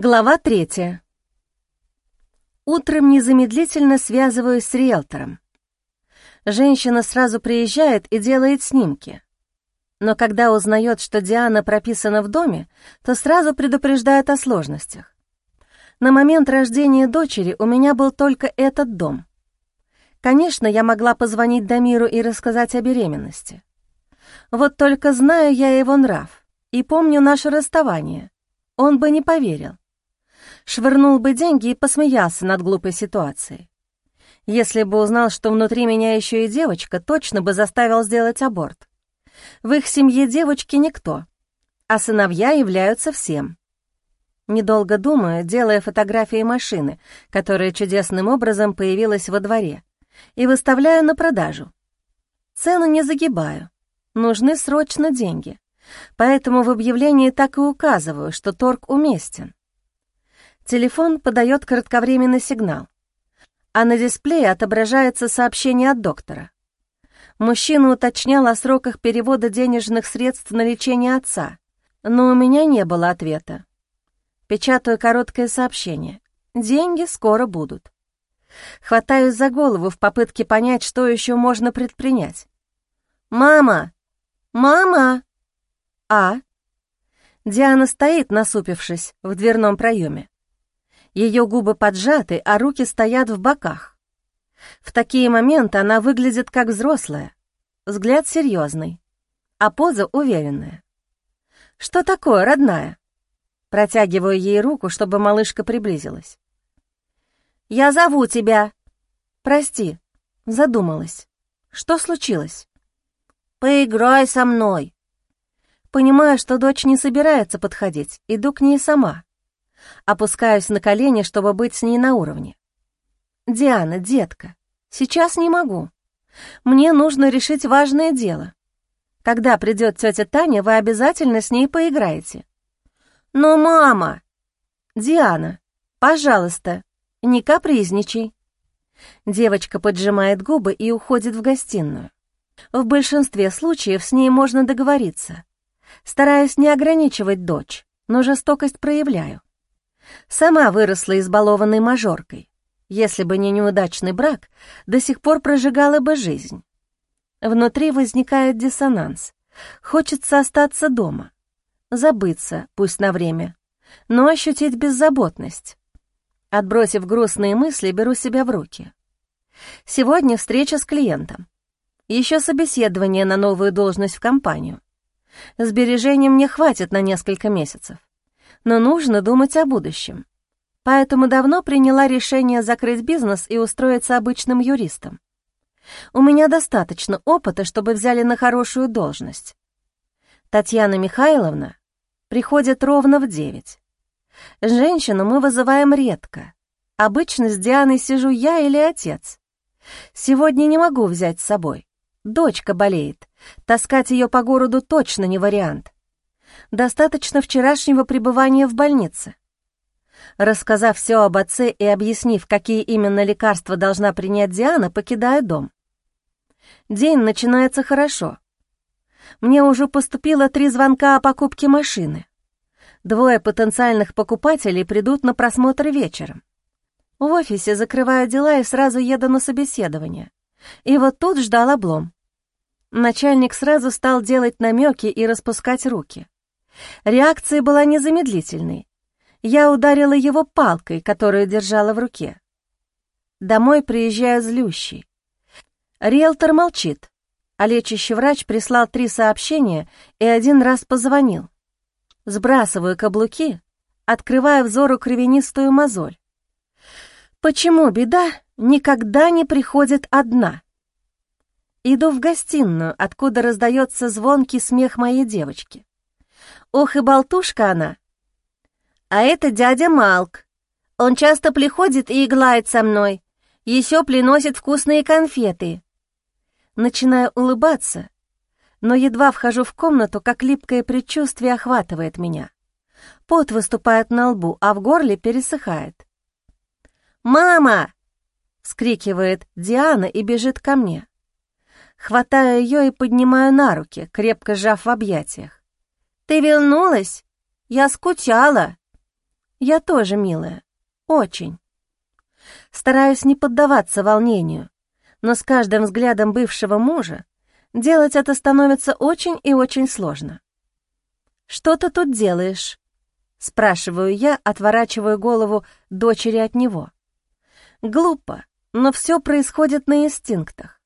Глава третья. Утром незамедлительно связываюсь с риэлтором. Женщина сразу приезжает и делает снимки. Но когда узнает, что Диана прописана в доме, то сразу предупреждает о сложностях. На момент рождения дочери у меня был только этот дом. Конечно, я могла позвонить Дамиру и рассказать о беременности. Вот только знаю я его нрав и помню наше расставание. Он бы не поверил швырнул бы деньги и посмеялся над глупой ситуацией. Если бы узнал, что внутри меня еще и девочка, точно бы заставил сделать аборт. В их семье девочки никто, а сыновья являются всем. Недолго думая, делая фотографии машины, которая чудесным образом появилась во дворе, и выставляю на продажу. Цену не загибаю, нужны срочно деньги, поэтому в объявлении так и указываю, что торг уместен. Телефон подает кратковременный сигнал, а на дисплее отображается сообщение от доктора. Мужчина уточнял о сроках перевода денежных средств на лечение отца, но у меня не было ответа. Печатаю короткое сообщение. Деньги скоро будут. Хватаюсь за голову в попытке понять, что еще можно предпринять. «Мама! Мама!» «А?» Диана стоит, насупившись, в дверном проеме. Ее губы поджаты, а руки стоят в боках. В такие моменты она выглядит как взрослая, взгляд серьезный, а поза уверенная. «Что такое, родная?» Протягиваю ей руку, чтобы малышка приблизилась. «Я зову тебя!» «Прости, задумалась. Что случилось?» «Поиграй со мной!» Понимаю, что дочь не собирается подходить, иду к ней сама. Опускаюсь на колени, чтобы быть с ней на уровне. «Диана, детка, сейчас не могу. Мне нужно решить важное дело. Когда придет тетя Таня, вы обязательно с ней поиграете». «Но мама...» «Диана, пожалуйста, не капризничай». Девочка поджимает губы и уходит в гостиную. В большинстве случаев с ней можно договориться. Стараюсь не ограничивать дочь, но жестокость проявляю. Сама выросла избалованной мажоркой. Если бы не неудачный брак, до сих пор прожигала бы жизнь. Внутри возникает диссонанс. Хочется остаться дома, забыться, пусть на время, но ощутить беззаботность. Отбросив грустные мысли, беру себя в руки. Сегодня встреча с клиентом. Еще собеседование на новую должность в компанию. Сбережений мне хватит на несколько месяцев но нужно думать о будущем. Поэтому давно приняла решение закрыть бизнес и устроиться обычным юристом. У меня достаточно опыта, чтобы взяли на хорошую должность. Татьяна Михайловна приходит ровно в девять. Женщину мы вызываем редко. Обычно с Дианой сижу я или отец. Сегодня не могу взять с собой. Дочка болеет. Таскать ее по городу точно не вариант достаточно вчерашнего пребывания в больнице. Рассказав все об отце и объяснив, какие именно лекарства должна принять Диана, покидаю дом. День начинается хорошо. Мне уже поступило три звонка о покупке машины. Двое потенциальных покупателей придут на просмотр вечером. В офисе закрываю дела и сразу еду на собеседование. И вот тут ждал облом. Начальник сразу стал делать намеки и распускать руки. Реакция была незамедлительной. Я ударила его палкой, которую держала в руке. Домой приезжаю злющий. Риэлтор молчит, а лечащий врач прислал три сообщения и один раз позвонил. Сбрасываю каблуки, открывая взору кровянистую мозоль. Почему беда никогда не приходит одна? Иду в гостиную, откуда раздается звонкий смех моей девочки. Ох и болтушка она. А это дядя Малк. Он часто приходит и иглает со мной. Еще приносит вкусные конфеты. Начинаю улыбаться, но едва вхожу в комнату, как липкое предчувствие охватывает меня. Пот выступает на лбу, а в горле пересыхает. «Мама!» — скрикивает Диана и бежит ко мне. Хватаю ее и поднимаю на руки, крепко сжав в объятиях. «Ты вернулась? Я скучала». Я тоже, милая. Очень. Стараюсь не поддаваться волнению, но с каждым взглядом бывшего мужа делать это становится очень и очень сложно. «Что ты тут делаешь?» — спрашиваю я, отворачивая голову дочери от него. Глупо, но все происходит на инстинктах.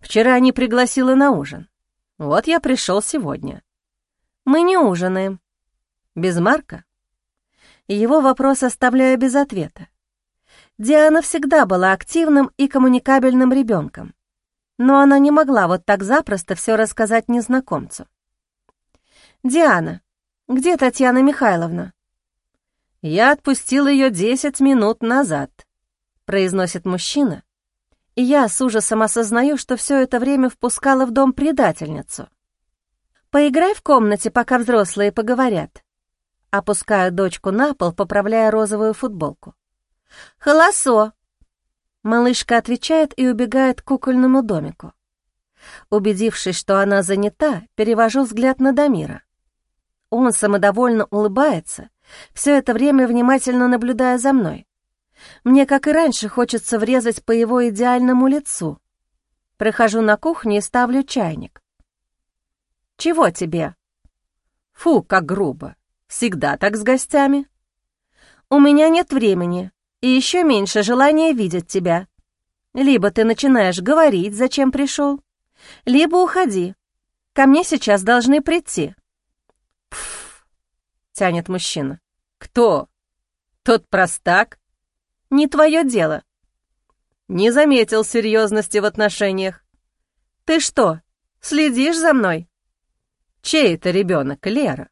Вчера не пригласила на ужин. Вот я пришел сегодня. Мы не ужинаем. Без Марка? Его вопрос оставляю без ответа. Диана всегда была активным и коммуникабельным ребенком, но она не могла вот так запросто все рассказать незнакомцу. «Диана, где Татьяна Михайловна?» «Я отпустил ее десять минут назад», — произносит мужчина, и я с ужасом осознаю, что все это время впускала в дом предательницу. «Поиграй в комнате, пока взрослые поговорят». Опускаю дочку на пол, поправляя розовую футболку. «Холосо!» Малышка отвечает и убегает к кукольному домику. Убедившись, что она занята, перевожу взгляд на Дамира. Он самодовольно улыбается, все это время внимательно наблюдая за мной. Мне, как и раньше, хочется врезать по его идеальному лицу. Прохожу на кухню и ставлю чайник. «Чего тебе?» «Фу, как грубо. Всегда так с гостями». «У меня нет времени и еще меньше желания видеть тебя. Либо ты начинаешь говорить, зачем пришел, либо уходи. Ко мне сейчас должны прийти». «Пф», — тянет мужчина. «Кто? Тот простак?» «Не твое дело». «Не заметил серьезности в отношениях». «Ты что, следишь за мной?» «Чей это ребенок, Лера?»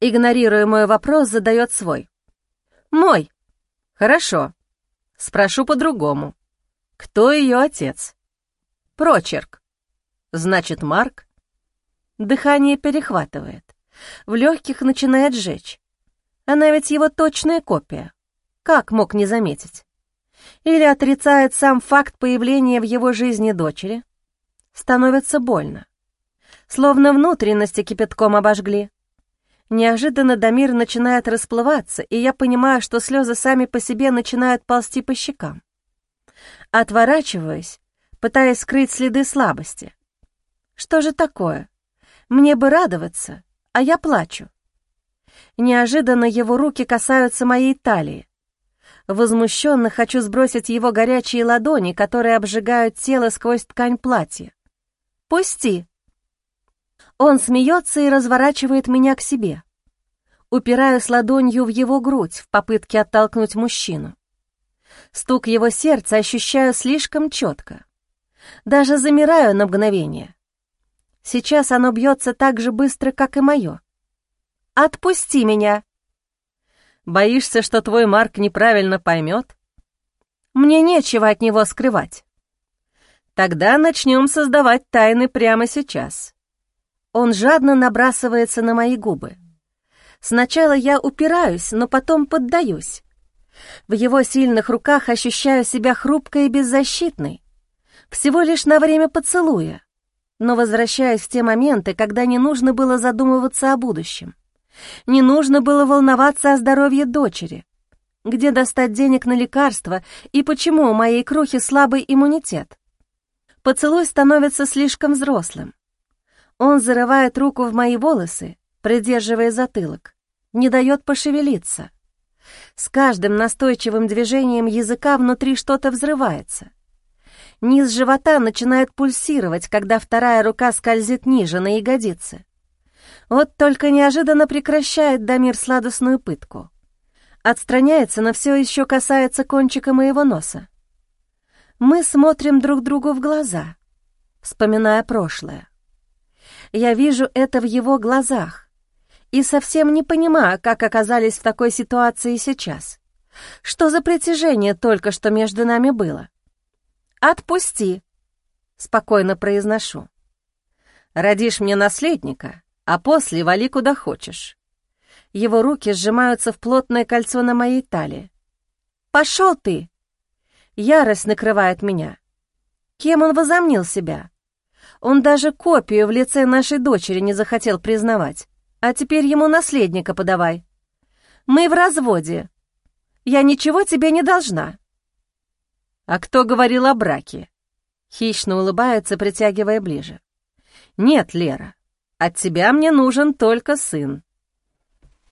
Игнорируя мой вопрос, задает свой. «Мой». «Хорошо. Спрошу по-другому. Кто ее отец?» «Прочерк». «Значит, Марк?» Дыхание перехватывает. В легких начинает жечь. Она ведь его точная копия. Как мог не заметить? Или отрицает сам факт появления в его жизни дочери? Становится больно. Словно внутренности кипятком обожгли. Неожиданно Дамир начинает расплываться, и я понимаю, что слезы сами по себе начинают ползти по щекам. Отворачиваюсь, пытаясь скрыть следы слабости. Что же такое? Мне бы радоваться, а я плачу. Неожиданно его руки касаются моей талии. Возмущенно хочу сбросить его горячие ладони, которые обжигают тело сквозь ткань платья. «Пусти!» Он смеется и разворачивает меня к себе. Упираюсь ладонью в его грудь в попытке оттолкнуть мужчину. Стук его сердца ощущаю слишком четко. Даже замираю на мгновение. Сейчас оно бьется так же быстро, как и мое. «Отпусти меня!» «Боишься, что твой Марк неправильно поймет?» «Мне нечего от него скрывать». «Тогда начнем создавать тайны прямо сейчас. Он жадно набрасывается на мои губы. Сначала я упираюсь, но потом поддаюсь. В его сильных руках ощущаю себя хрупкой и беззащитной. Всего лишь на время поцелуя, но возвращаюсь в те моменты, когда не нужно было задумываться о будущем. Не нужно было волноваться о здоровье дочери. Где достать денег на лекарства и почему у моей крохи слабый иммунитет? Поцелуй становится слишком взрослым. Он зарывает руку в мои волосы, придерживая затылок, не дает пошевелиться. С каждым настойчивым движением языка внутри что-то взрывается. Низ живота начинает пульсировать, когда вторая рука скользит ниже, на ягодицы. Вот только неожиданно прекращает Дамир сладостную пытку. Отстраняется, но все еще касается кончика моего носа. Мы смотрим друг другу в глаза, вспоминая прошлое. Я вижу это в его глазах и совсем не понимаю, как оказались в такой ситуации сейчас. Что за притяжение только что между нами было? «Отпусти», — спокойно произношу. «Родишь мне наследника, а после вали куда хочешь». Его руки сжимаются в плотное кольцо на моей талии. «Пошел ты!» Ярость накрывает меня. Кем он возомнил себя? Он даже копию в лице нашей дочери не захотел признавать. А теперь ему наследника подавай. Мы в разводе. Я ничего тебе не должна». «А кто говорил о браке?» Хищно улыбается, притягивая ближе. «Нет, Лера, от тебя мне нужен только сын.